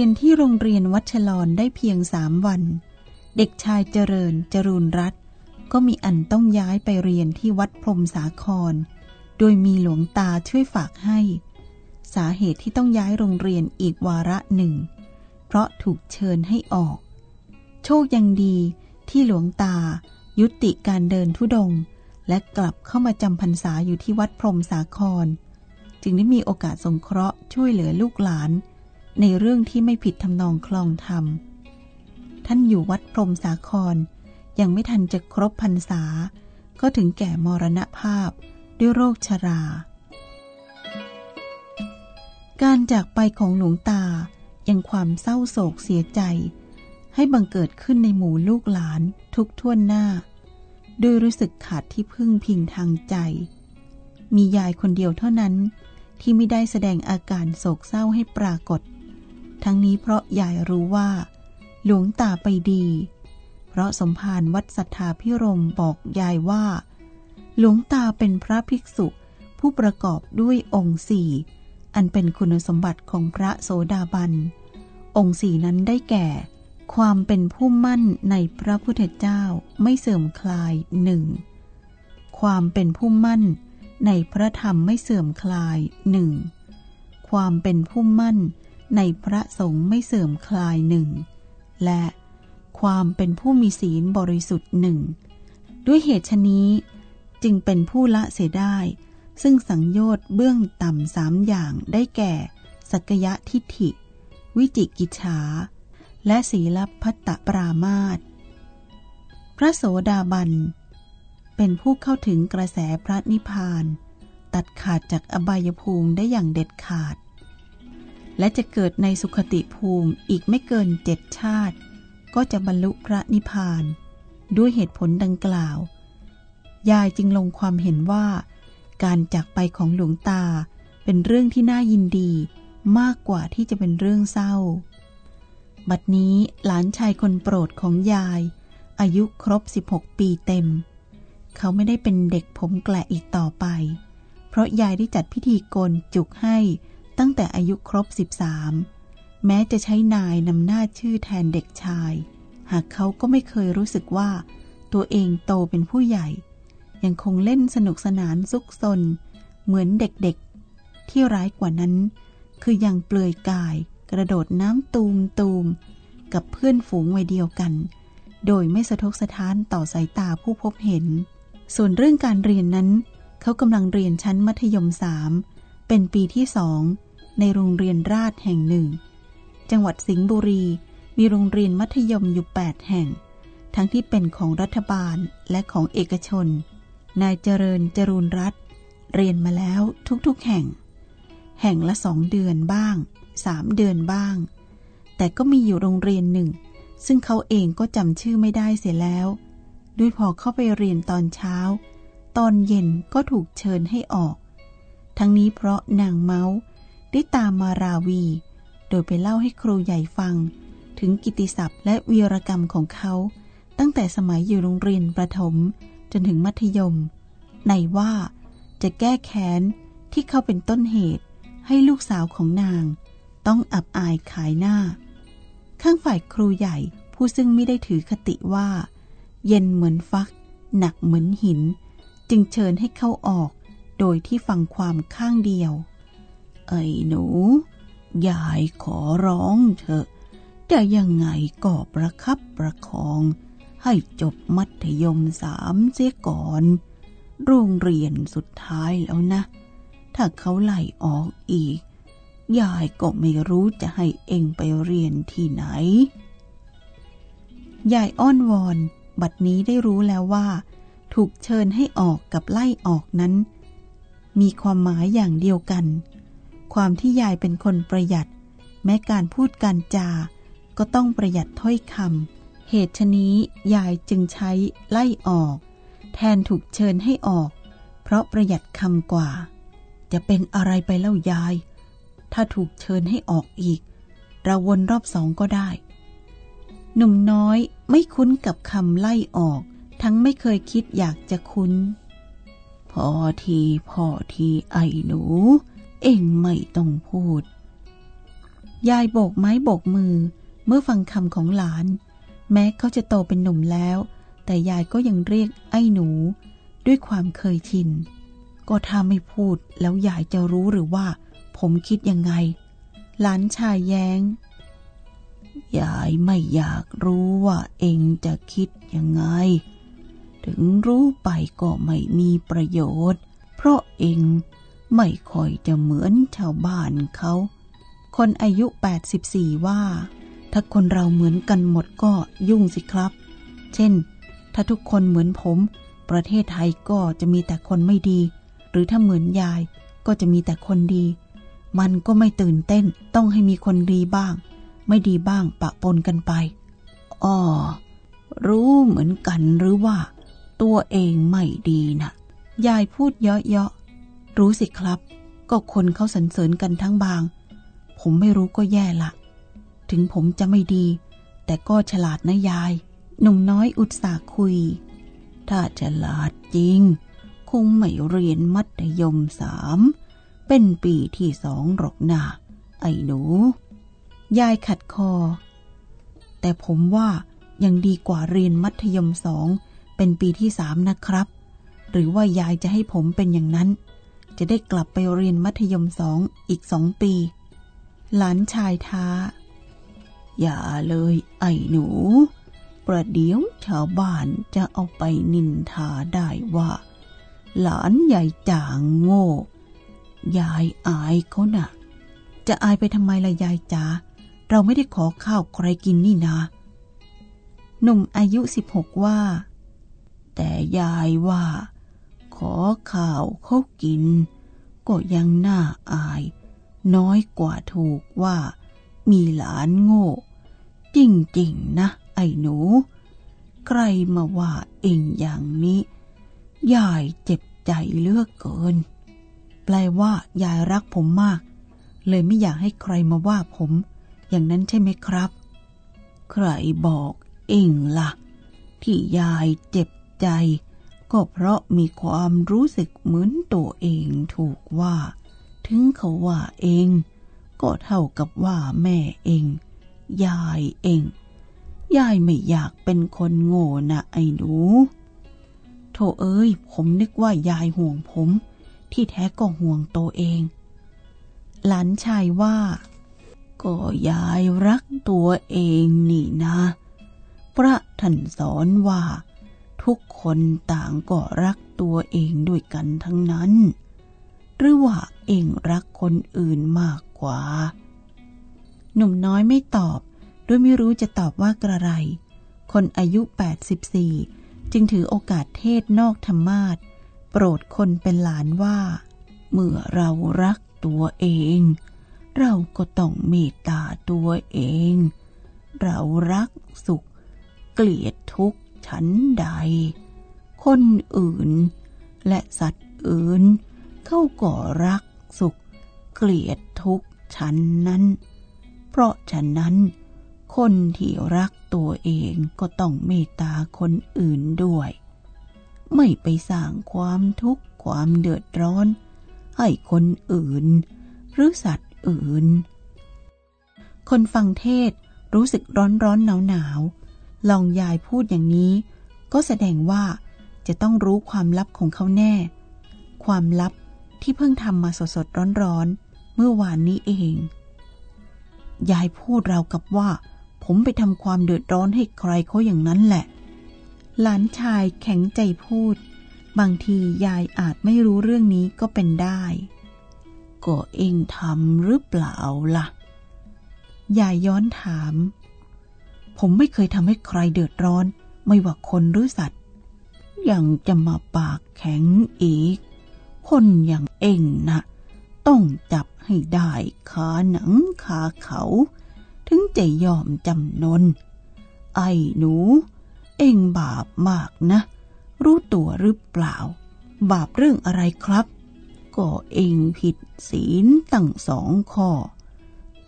รียนที่โรงเรียนวัชรอนได้เพียงสามวัน เด็กชายเจริญจรูนรัตก็มีอันต้องย้ายไปเรียนที่วัดพรมสาคร โดยมีหลวงตาช่วยฝากให้ สาเหตุที่ต้องย้ายโรงเรียนอีกวาระหนึ่ง เพราะถูกเชิญให้ออก โชคยังดีที่หลวงตายุติการเดินทุดง และกลับเข้ามาจำพรรษาอยู่ที่วัดพรมสาคร จึงได้มีโอกาสสงเคราะห์ช่วยเหลือลูกหลาน ในเรื่องที่ไม่ผิดทำนองคลองธรรม ท่านอยู่วัดพรมสาคร ยังไม่ทันจะครบพรรษา ก็ถึงแก่มรณภาพด้วยโรคชรา การจากไปของหลวงตายังความเศร้าโศกเสียใจ ให้บังเกิดขึ้นในหมู่ลูกหลานทุกท่วนหน้า ด้วยรู้สึกขาดที่พึ่งพิงทางใจ มียายคนเดียวเท่านั้นที่ไม่ได้แสดงอาการโศกเศร้าให้ปรากฏ ทั้งนี้เพราะยายรู้ว่า หลวงตาไปดี เพราะสมภารวัดสัทธาพิรมบอกยายว่า หลวงตาเป็นพระภิกษุผู้ประกอบด้วยองค์สี่ อันเป็นคุณสมบัติของพระโสดาบัน องค์สี่นั้นได้แก่ ความเป็นผู้มั่นในพระพุทธเจ้าไม่เสื่อมคลายหนึ่ง ความเป็นผู้มั่นในพระธรรมไม่เสื่อมคลายหนึ่ง ความเป็นผู้มั่น ในพระสงฆ์ไม่เสื่อมคลายหนึ่ง และความเป็นผู้มีศีลบริสุทธิ์หนึ่ง ด้วยเหตุชนี้จึงเป็นผู้ละเสียได้ ซึ่งสังโยชน์เบื้องต่ำสามอย่างได้แก่ สักยะทิฏฐิ วิจิกิจฉา และศีลพัตตปรามาตพระโสดาบัน เป็นผู้เข้าถึงกระแสพระนิพพาน ตัดขาดจากอบายภูมิได้อย่างเด็ดขาด และจะเกิดในสุขติภูมิอีกไม่เกินเจ็ดชาติ ก็จะบรรลุพระนิพพาน ด้วยเหตุผลดังกล่าว ยายจึงลงความเห็นว่า การจากไปของหลวงตาเป็นเรื่องที่น่ายินดีมากกว่าที่จะเป็นเรื่องเศร้า บัดนี้หลานชายคนโปรดของยาย อายุครบ 16 ปีเต็ม เขาไม่ได้เป็นเด็กผมแกละอีกต่อไป เพราะยายได้จัดพิธีโกนจุกให้ ตั้งแต่อายุครบ 13 แม้จะใช้นายนำหน้าชื่อแทนเด็กชาย หากเขาก็ไม่เคยรู้สึกว่า ตัวเองโตเป็นผู้ใหญ่ ยังคงเล่นสนุกสนานซุกซน เหมือนเด็กๆ ที่ร้ายกว่านั้น คือยังเปลือยกาย กระโดดน้ำตูมตูมกับเพื่อนฝูงวัยเดียวกัน โดยไม่สะทกสะท้านต่อสายตาผู้พบเห็น ส่วนเรื่องการเรียนนั้น เขากำลังเรียนชั้นมัธยมสามเป็นปีที่สอง ในโรงเรียนราชแห่งหนึ่ง จังหวัดสิงห์บุรี มีโรงเรียนมัธยมอยู่ 8 แห่ง ทั้งที่เป็นของรัฐบาลและของเอกชน นายเจริญจรูนรัตเรียนมาแล้วทุกๆแห่ง แห่งละสองเดือนบ้างสามเดือนบ้าง แต่ก็มีอยู่โรงเรียนหนึ่ง ซึ่งเขาเองก็จำชื่อไม่ได้เสียแล้ว ด้วยพอเข้าไปเรียนตอนเช้า ตอนเย็นก็ถูกเชิญให้ออก ทั้งนี้เพราะนางเมาส์ ได้ตามมาราวี โดยไปเล่าให้ครูใหญ่ฟัง ถึงกิติศัพท์และวีรกรรมของเขา ตั้งแต่สมัยอยู่โรงเรียนประถม จนถึงมัธยม ในว่าจะแก้แค้นที่เขาเป็นต้นเหตุให้ลูกสาวของนาง ต้องอับอายขายหน้า ข้างฝ่ายครูใหญ่ผู้ซึ่งไม่ได้ถือคติว่า เย็นเหมือนฟัก หนักเหมือนหิน จึงเชิญให้เข้าออก โดยที่ฟังความข้างเดียว ไอ้หนู ยายขอร้องเถอะ จะยังไงก็ประคับประคอง ให้จบมัธยมสามเสียก่อน โรงเรียนสุดท้ายแล้วนะ ถ้าเขาไล่ออกอีก ยายก็ไม่รู้จะให้เองไปเรียนที่ไหน ยายอ้อนวอน บัดนี้ได้รู้แล้วว่า ถูกเชิญให้ออกกับไล่ออกนั้นมีความหมายอย่างเดียวกัน ความที่ยายเป็นคนประหยัด แม้การพูดการจาก็ต้องประหยัดถ้อยคำเหตุชนี้ยายจึงใช้ไล่ออก แทนถูกเชิญให้ออก เพราะประหยัดคำกว่า จะเป็นอะไรไปเล่ายาย ถ้าถูกเชิญให้ออกอีก เราวนรอบสองก็ได้ หนุ่มน้อยไม่คุ้นกับคำไล่ออก ทั้งไม่เคยคิดอยากจะคุ้นพอทีพอทีไอ้หนู เองไม่ต้องพูด ยายโบกไม้โบกมือ เมื่อฟังคำของหลาน แม้เขาจะโตเป็นหนุ่มแล้ว แต่ยายก็ยังเรียกไอ้หนู ด้วยความเคยชิน ก็ถ้าไม่พูดแล้วยายจะรู้หรือว่า ผมคิดยังไง หลานชายแย้ง ยายไม่อยากรู้ว่าเองจะคิดยังไง ถึงรู้ไปก็ไม่มีประโยชน์ เพราะเอง ไม่ค่อยจะเหมือนชาวบ้านเขา คนอายุ 84 ว่า ถ้าคนเราเหมือนกันหมดก็ยุ่งสิครับ เช่น ถ้าทุกคนเหมือนผม ประเทศไทยก็จะมีแต่คนไม่ดี หรือถ้าเหมือนยายก็จะมีแต่คนดี มันก็ไม่ตื่นเต้นต้องให้มีคนดีบ้าง ไม่ดีบ้างปะปนกันไปอ๋อรู้เหมือนกันหรือว่า ตัวเองไม่ดีนะ่ะยายพูดเยาะ รู้สิครับ ก็คนเขาสรรเสริญกันทั้งบาง ผมไม่รู้ก็แย่ละ ถึงผมจะไม่ดี แต่ก็ฉลาดนะยาย หนุ่มน้อยอุตส่าห์คุย ถ้าฉลาดจริง คงไม่เรียนมัธยมสาม เป็นปีที่สองหรอกนาไอ้หนู ยายขัดคอ แต่ผมว่ายังดีกว่าเรียนมัธยมสอง เป็นปีที่สามนะครับ หรือว่ายายจะให้ผมเป็นอย่างนั้น จะได้กลับไปเรียนมัธยมสองอีกสองปี หลานชายท้า อย่าเลยไอ้หนู ประเดี๋ยวชาวบ้านจะเอาไปนินทาได้ว่า หลานใหญ่จ่างโง่ ยายอายเขานะ่ะ จะอายไปทำไมล่ะยายจ๋าเราไม่ได้ขอข้าวใครกินนี่นาหนุ่มอายุสิบหกว่า แต่ยายว่า ขอข้าวเขากิน ก็ยังน่าอาย น้อยกว่าถูกว่ามีหลานโง่ จริงๆนะ ไอ้หนู ใครมาว่าเองอย่างนี้ยายเจ็บใจเลือกเกิน แปลว่ายายรักผมมาก เลยไม่อยากให้ใครมาว่าผม อย่างนั้นใช่ไหมครับ ใครบอกเองละ่ะ ที่ยายเจ็บใจ ก็เพราะมีความรู้สึกเหมือนตัวเองถูกว่า ถึงเขาว่าเอง ก็เท่ากับว่าแม่เอง ยายเอง ยายไม่อยากเป็นคนโง่นะไอ้หนูโถเอ้ย ผมนึกว่ายายห่วงผม ที่แท้ก็ห่วงตัวเอง หลานชายว่า ก็ยายรักตัวเองนี่นะ พระท่านสอนว่า ทุกคนต่างก็รักตัวเองด้วยกันทั้งนั้น หรือว่าเองรักคนอื่นมากกว่า หนุ่มน้อยไม่ตอบด้วยไม่รู้จะตอบว่ากระไร คนอายุ 84 จึงถือโอกาสเทศนอกธรรมาทโปรดคนเป็นหลานว่า เมื่อเรารักตัวเอง เราก็ต้องเมตตาตัวเอง เรารักสุข เกลียดทุกข์ ชั้นใด คนอื่น และสัตว์อื่น เขาก็รักสุข เกลียดทุกข์ชั้นนั้น เพราะฉะนั้น คนที่รักตัวเองก็ต้องเมตตาคนอื่นด้วย ไม่ไปสร้างความทุกข์ความเดือดร้อน ให้คนอื่น หรือสัตว์อื่น คนฟังเทศรู้สึกร้อนร้อนหนาวหนาว ลองยายพูดอย่างนี้ ก็แสดงว่าจะต้องรู้ความลับของเขาแน่ ความลับที่เพิ่งทำมาสดสดร้อนร้อนเมื่อวานนี้เอง ยายพูดเรากับว่า ผมไปทำความเดือดร้อนให้ใครเขาอย่างนั้นแหละ หลานชายแข็งใจพูด บางทียายอาจไม่รู้เรื่องนี้ก็เป็นได้ ก็เองทำหรือเปล่าล่ะ ยายย้อนถาม ผมไม่เคยทำให้ใครเดือดร้อน ไม่ว่าคนหรือสัตว์ ยังจะมาปากแข็งอีก คนอย่างเองนะต้องจับให้ได้ขาหนังขาเขา ถึงจะยอมจำนน ไอ้หนู เองบาปมากนะ รู้ตัวหรือเปล่า บาปเรื่องอะไรครับ ก็เองผิดศีลตั้งสองข้อ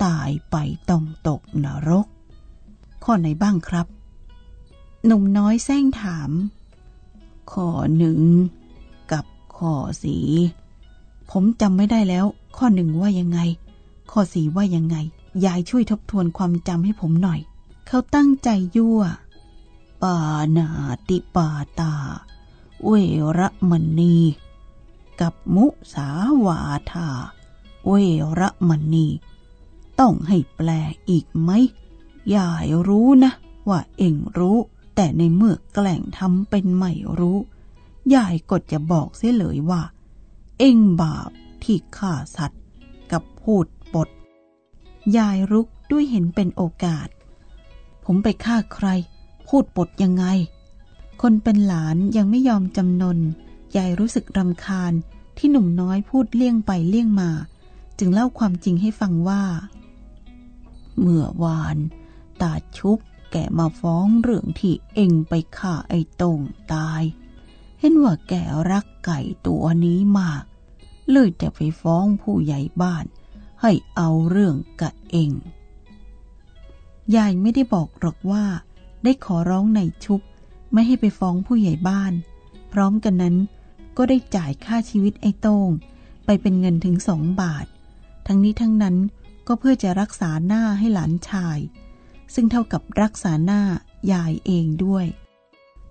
ตายไปต้องตกนรก ข้อไหนบ้างครับ หนุ่มน้อยแซงถาม ข้อหนึ่งกับข้อสีผมจำไม่ได้แล้ว ข้อหนึ่งว่ายังไง ข้อสีว่ายังไง ยายช่วยทบทวนความจำให้ผมหน่อย เขาตั้งใจยั่วปานาติปาตา เวรมณี กับมุสาวาทา เวรมณี ต้องให้แปลอีกไหม ยายรู้นะ ว่าเองรู้ แต่ในเมื่อแกล้งทำเป็นไม่รู้ยายก็จะบอกเสียเลยว่า เองบาปที่ฆ่าสัตว์ กับพูดปด ยายรุกด้วยเห็นเป็นโอกาส ผมไปฆ่าใคร พูดปดยังไง คนเป็นหลานยังไม่ยอมจำนน ยายรู้สึกรำคาญที่หนุ่มน้อยพูดเลี่ยงไปเลี่ยงมา จึงเล่าความจริงให้ฟังว่า เมื่อวาน ตาชุบ แกมาฟ้องเรื่องที่เองไปฆ่าไอ้ตงตาย เห็นว่าแกรักไก่ตัวนี้มาก เลยจะไปฟ้องผู้ใหญ่บ้าน ให้เอาเรื่องกับเอง ยายไม่ได้บอกหรอกว่า ได้ขอร้องในชุบ ไม่ให้ไปฟ้องผู้ใหญ่บ้าน พร้อมกันนั้นก็ได้จ่ายค่าชีวิตไอ้โต้งไปเป็นเงินถึงสองบาท ทั้งนี้ทั้งนั้นก็เพื่อจะรักษาหน้าให้หลานชาย ซึ่งเท่ากับรักษาหน้ายายเองด้วย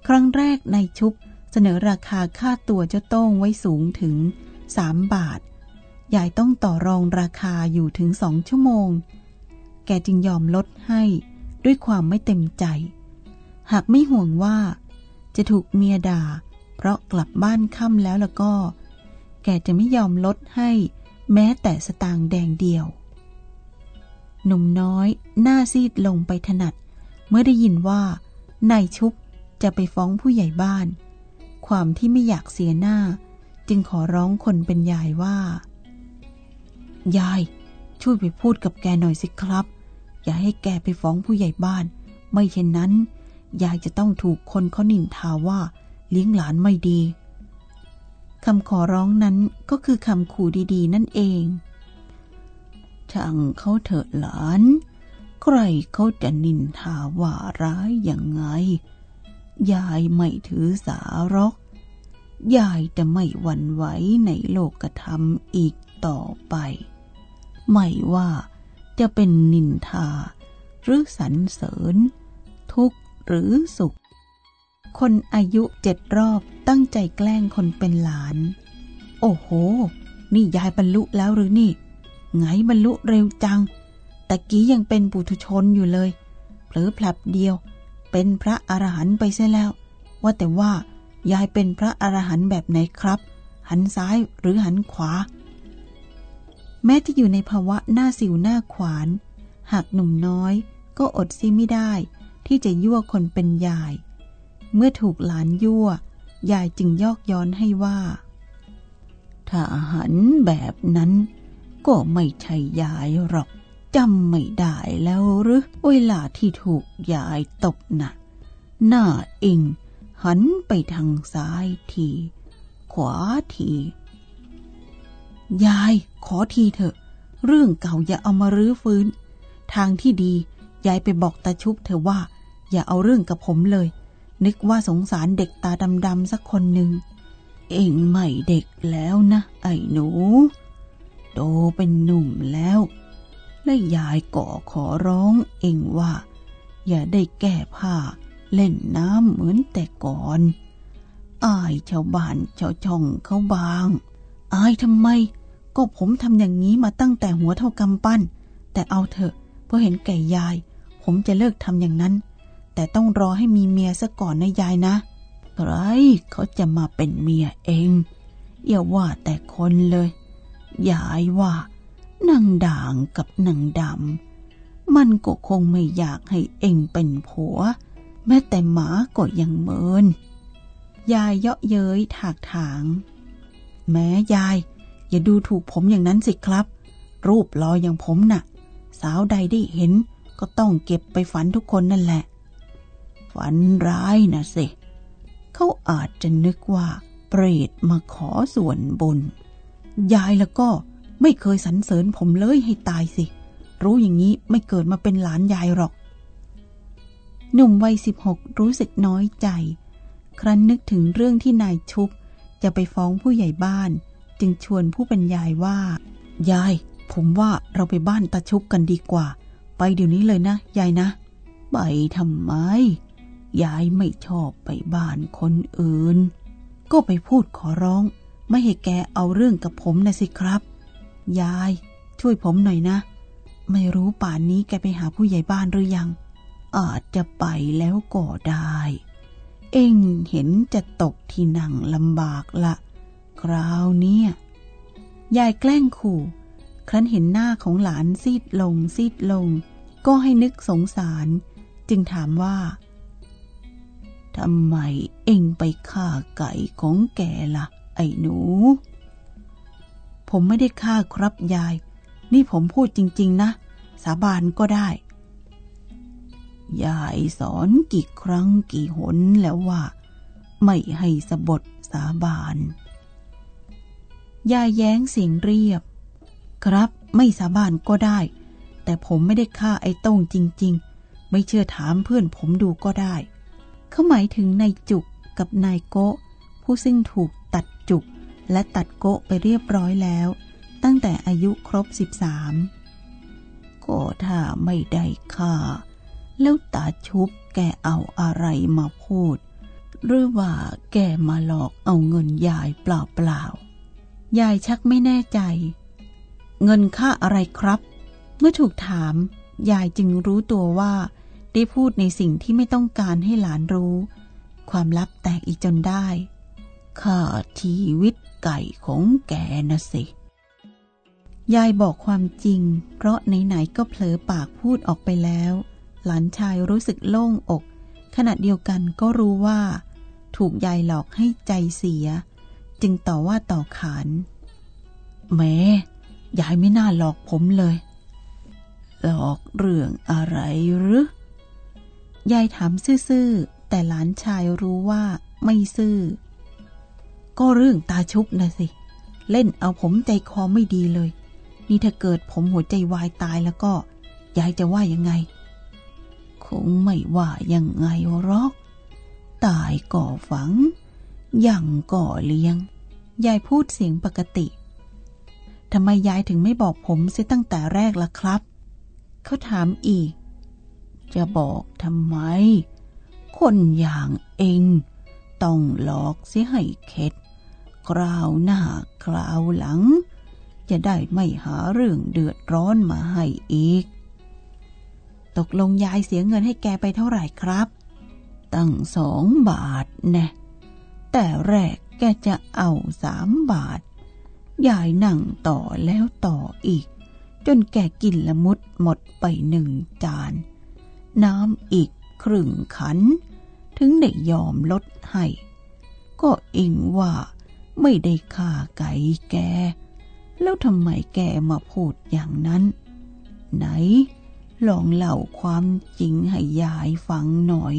ครั้งแรกในชุบเสนอราคาค่าตัวเจ้าโต้งไว้สูงถึงสามบาท ยายต้องต่อรองราคาอยู่ถึงสองชั่วโมง แกจึงยอมลดให้ด้วยความไม่เต็มใจ หากไม่ห่วงว่า จะถูกเมียด่า เพราะกลับบ้านค่ำแล้วแล้วก็ แกจะไม่ยอมลดให้ แม้แต่สตางค์แดงเดียว หนุ่มน้อย หน้าซีดลงไปถนัด เมื่อได้ยินว่านายชุบจะไปฟ้องผู้ใหญ่บ้าน ความที่ไม่อยากเสียหน้า จึงขอร้องคนเป็นยายว่า ยาย ช่วยไปพูดกับแกหน่อยสิครับ อย่าให้แกไปฟ้องผู้ใหญ่บ้าน ไม่เช่นนั้น ยายจะต้องถูกคนเขานินทาว่าเลี้ยงหลานไม่ดีคำขอร้องนั้นก็คือคำขู่ดีๆ นั่นเอง ช่างเขาเถิดหลาน ใครเขาจะนินทาว่าร้ายย่างไง ยายไม่ถือสาหรอก ยายจะไม่หวั่นไหวในโลกธรรมอีกต่อไป ไม่ว่าจะเป็นนินทา หรือสรรเสริญ ทุกข์หรือสุข คนอายุเจ็ดรอบตั้งใจแกล้งคนเป็นหลาน โอ้โห นี่ยายบรรลุแล้วหรือนี่ ไงบรรลุเร็วจัง ตะกี้ยังเป็นปุถุชนอยู่เลย เผลอพลับเดียว เป็นพระอรหันต์ไปเสียแล้ว ว่าแต่ว่ายายเป็นพระอรหันต์แบบไหนครับ หันซ้ายหรือหันขวา แม้จะอยู่ในภาวะหน้าสิวหน้าขวาน หากหนุ่มน้อย ก็อดซิไม่ได้ ที่จะยั่วคนเป็นยาย เมื่อถูกหลานยั่วยายจึงยอกย้อนให้ว่า ถ้าหันแบบนั้น ก็ไม่ใช่ยายหรอกจำไม่ได้แล้วหรือเวลาที่ถูกยายตบนะ่ะหน้าเองหันไปทางซ้ายที ขวาที ยายขอทีเถอะ เรื่องเก่าอย่าเอามารื้อฟื้น ทางที่ดี ยายไปบอกตาชุบเธอว่า อย่าเอาเรื่องกับผมเลย นึกว่าสงสารเด็กตาดำๆสักคนหนึ่ง เองไม่เด็กแล้วนะ ไอ้หนู โตเป็นหนุ่มแล้ว และยายก่อขอร้องเองว่า อย่าได้แก้ผ้าเล่นน้ำเหมือนแต่ก่อน อายชาวบ้านชาวช่องเขาบาง อายทำไม ก็ผมทำอย่างนี้มาตั้งแต่หัวเท่ากำปั้น แต่เอาเถอะเพราะเห็นแก่ยาย ผมจะเลิกทำอย่างนั้น แต่ต้องรอให้มีเมียซะก่อนนะยายนะใครเขาจะมาเป็นเมียเองอย่าว่าแต่คนเลย ยายว่านางด่างกับนางดำ มันก็คงไม่อยากให้เองเป็นผัว แม้แต่หมาก็ยังเมิน ยายเยาะเย้ยถากถาง แม้ยาย อย่าดูถูกผมอย่างนั้นสิครับ รูปรออย่างผมนะ่ะ สาวใดได้เห็นก็ต้องเก็บไปฝันทุกคนนั่นแหละ ฝันร้ายนะสิ เขาอาจจะนึกว่าเปรตมาขอส่วนบุญ ยายแล้วก็ไม่เคยสรรเสริญผมเลยให้ตายสิ รู้อย่างนี้ไม่เกิดมาเป็นหลานยายหรอก หนุ่มวัยสิบหกรู้สึกน้อยใจ ครั้นนึกถึงเรื่องที่นายชุบ จะไปฟ้องผู้ใหญ่บ้าน จึงชวนผู้เป็นยายว่า ยาย ผมว่าเราไปบ้านตาชุบกันดีกว่า ไปเดี๋ยวนี้เลยนะ ยายนะ ไปทำไม ยายไม่ชอบไปบ้านคนอื่น ก็ไปพูดขอร้อง ไม่ให้แกเอาเรื่องกับผมนะสิครับ ยาย ช่วยผมหน่อยนะ ไม่รู้ป่านนี้แกไปหาผู้ใหญ่บ้านหรือยัง อาจจะไปแล้วก็ได้ เอ็งเห็นจะตกที่นั่งลำบากละคราวเนี้ยยายแกล้งขู่ ครั้นเห็นหน้าของหลานซีดลงซีดลง ก็ให้นึกสงสาร จึงถามว่าทำไมเอ็งไปฆ่าไก่ของแกละ่ะ ไอ้หนู ผมไม่ได้ฆ่าครับยาย นี่ผมพูดจริง ๆ นะ สาบานก็ได้ ยายสอนกี่ครั้งกี่หนแล้วว่า ไม่ให้สบทสาบาน ยายแย้งเสียงเรียบ ครับไม่สาบานก็ได้ แต่ผมไม่ได้ฆ่าไอ้ต้งจริง ๆ ไม่เชื่อถามเพื่อนผมดูก็ได้ เขาหมายถึงนายจุกกับนายโกะผู้ซึ่งถูก และตัดโกะไปเรียบร้อยแล้ว ตั้งแต่อายุครบสิบสามก็ถ้าไม่ได้ฆ่า แล้วตาชุบแกเอาอะไรมาพูด หรือว่าแกมาหลอกเอาเงินยายเปล่าๆ ยายชักไม่แน่ใจ เงินค่าอะไรครับ เมื่อถูกถาม ยายจึงรู้ตัวว่า ได้พูดในสิ่งที่ไม่ต้องการให้หลานรู้ ความลับแตกอีกจนได้ค่าชีวิต ไก่ของแกนะสิ ยายบอกความจริง เพราะไหนๆก็เผลอปากพูดออกไปแล้ว หลานชายรู้สึกโล่งอก ขณะเดียวกันก็รู้ว่า ถูกยายหลอกให้ใจเสีย จึงต่อว่าต่อขานแม่ยายไม่น่าหลอกผมเลย หลอกเรื่องอะไรหรือยายถามซื่อๆ แต่หลานชายรู้ว่าไม่ซื่อ ก็เรื่องตาชุบนะสิ เล่นเอาผมใจคอไม่ดีเลย นี่ถ้าเกิดผมหัวใจวายตายแล้วก็ ยายจะว่ายังไง คงไม่ว่ายังไงหรอก ตายก่อฝัง ยังก่อเลี้ยง ยายพูดเสียงปกติทำไมยายถึงไม่บอกผมเสียตั้งแต่แรกล่ะครับ เขาถามอีก จะบอกทำไม คนอย่างเอง ต้องหลอกเสียให้เข็ด คราวหน้าคราวหลัง จะได้ไม่หาเรื่องเดือดร้อนมาให้อีก ตกลงยายเสียเงินให้แกไปเท่าไหร่ครับ ตั้งสองบาทแน่แต่แรกแกจะเอาสามบาท ยายนั่งต่อแล้วต่ออีก จนแกกินละมุดหมดไปหนึ่งจาน น้ำอีกครึ่งขัน ถึงได้ยอมลดให้ ก็อิงว่า ไม่ได้ฆ่าไก่แก แล้วทำไมแกมาพูดอย่างนั้น ไหน ลองเล่าความจริงให้ยายฟังหน่อย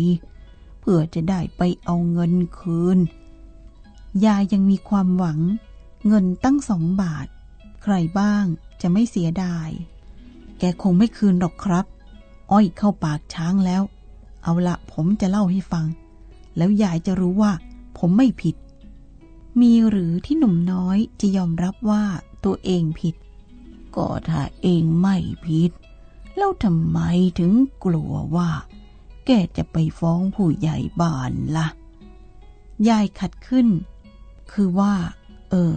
เพื่อจะได้ไปเอาเงินคืน ยายยังมีความหวัง เงินตั้งสองบาท ใครบ้างจะไม่เสียดาย แกคงไม่คืนหรอกครับ อ้อยเข้าปากช้างแล้ว เอาละผมจะเล่าให้ฟัง แล้วยายจะรู้ว่าผมไม่ผิด มีหรือที่หนุ่มน้อยจะยอมรับว่าตัวเองผิด ก็ถ้าเองไม่ผิด แล้วทำไมถึงกลัวว่า แกจะไปฟ้องผู้ใหญ่บ้านละ่ะ ยายขัดขึ้น คือว่า เออ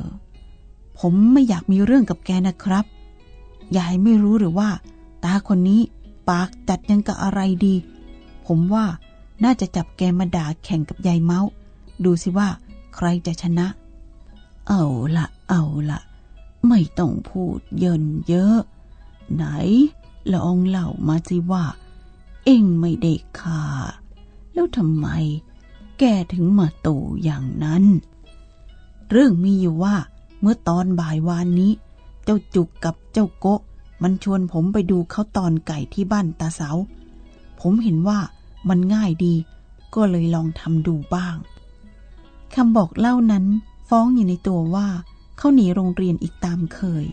ผมไม่อยากมีเรื่องกับแกนะครับ ยายไม่รู้หรือว่า ตาคนนี้ปากจัดยังกับอะไรดี ผมว่าน่าจะจับแกมาด่าแข่งกับยายเมาส์ดูสิว่า ใครจะชนะ เอาละเอาละไม่ต้องพูดเยินเยอะ ไหนลองเล่ามาสิว่า เองไม่เด็กค่าแล้วทำไม แกถึงมาตู่อย่างนั้น เรื่องมีอยู่ว่า เมื่อตอนบ่ายวานนี้ เจ้าจุกกับเจ้าโกะมันชวนผมไปดูเขาตอนไก่ที่บ้านตาเสา ผมเห็นว่ามันง่ายดี ก็เลยลองทำดูบ้าง คำบอกเล่านั้นฟ้องอยู่ในตัวว่าเขาหนีโรงเรียนอีกตามเคย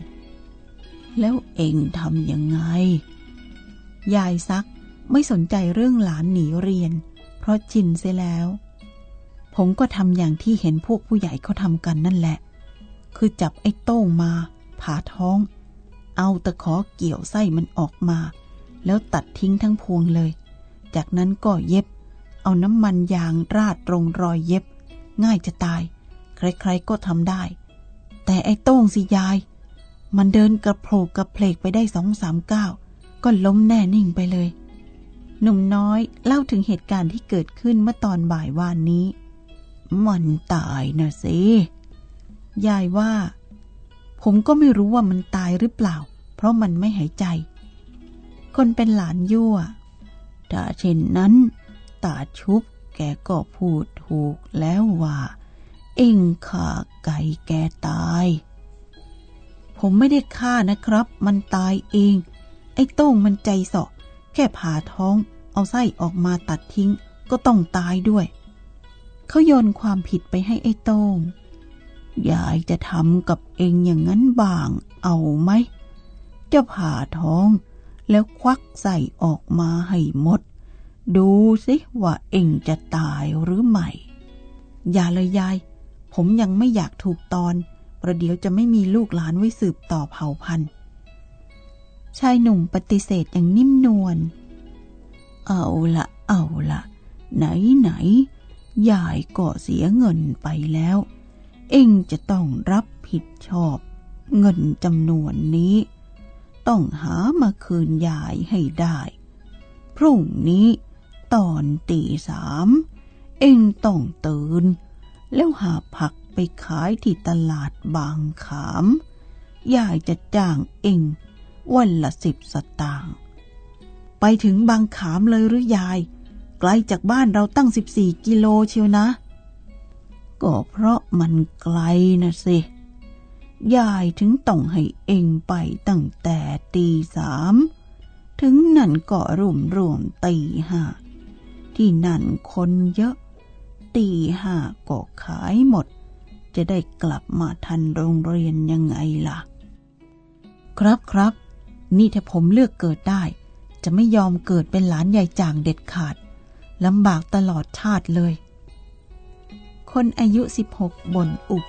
แล้วเองทำยังไง ยายซักไม่สนใจเรื่องหลานหนีเรียน เพราะชินเสียแล้ว ผมก็ทำอย่างที่เห็นพวกผู้ใหญ่เขาทำกันนั่นแหละ คือจับไอ้โต้งมาผ่าท้อง เอาตะขอเกี่ยวไส้มันออกมา แล้วตัดทิ้งทั้งพวงเลย จากนั้นก็เย็บ เอาน้ำมันยางราดตรงรอยเย็บ ง่ายจะตาย ใครๆก็ทำได้ แต่ไอ้โต้งสิยาย มันเดินกระโผลกกระเพลกไปได้สองสามก้าวก็ล้มแน่นิ่งไปเลย หนุ่มน้อยเล่าถึงเหตุการณ์ที่เกิดขึ้นเมื่อตอนบ่ายวานนี้ มันตายนะสิยายว่า ผมก็ไม่รู้ว่ามันตายหรือเปล่า เพราะมันไม่หายใจ คนเป็นหลานยั่วถ้าเช่นนั้น ตาชุบ แกก็พูดถูกแล้วว่า เอ็งฆ่าไก่แกตาย ผมไม่ได้ฆ่านะครับ มันตายเอง ไอ้โต้งมันใจสาะแค่ผ่าท้องเอาไส้ออกมาตัดทิ้ง ก็ต้องตายด้วย เขาโยนความผิดไปให้ไอ้โต้งยายจะทำกับเองอย่างนั้นบ้าง เอาไหม จะผ่าท้องแล้วควักใส่ออกมาให้หมด ดูสิว่าเองจะตายหรือไม่ อย่าเลยยาย ผมยังไม่อยากถูกตอน ประเดี๋ยวจะไม่มีลูกหลานไว้สืบต่อเผ่าพันธุ์ ชายหนุ่มปฏิเสธอย่างนิ่มนวล เอาละเอาละไหนไหนยายก็เสียเงินไปแล้ว เองจะต้องรับผิดชอบ เงินจำนวนนี้ ต้องหามาคืนยายให้ได้ พรุ่งนี้ ตอนตีสาม เองต้องตื่น แล้วหาผักไปขายที่ตลาดบางขาม ยายจะจ้างเองวันละสิบสตางค์ไปถึงบางขามเลยหรือยาย ไกลจากบ้านเราตั้งสิบสี่กิโลเชียวนะ ก็เพราะมันไกลนะสิ ยายถึงต้องให้เองไปตั้งแต่ตีสาม ถึงนั่นก็รวมรวมตีห้า ที่นั่นคนเยอะ ตีห้าก็ขายหมด จะได้กลับมาทันโรงเรียนยังไงล่ะ ครับครับ นี่ถ้าผมเลือกเกิดได้ จะไม่ยอมเกิดเป็นหลานใหญ่จางเด็ดขาดลำบากตลอดชาติเลย คนอายุ 16บ่นอุบ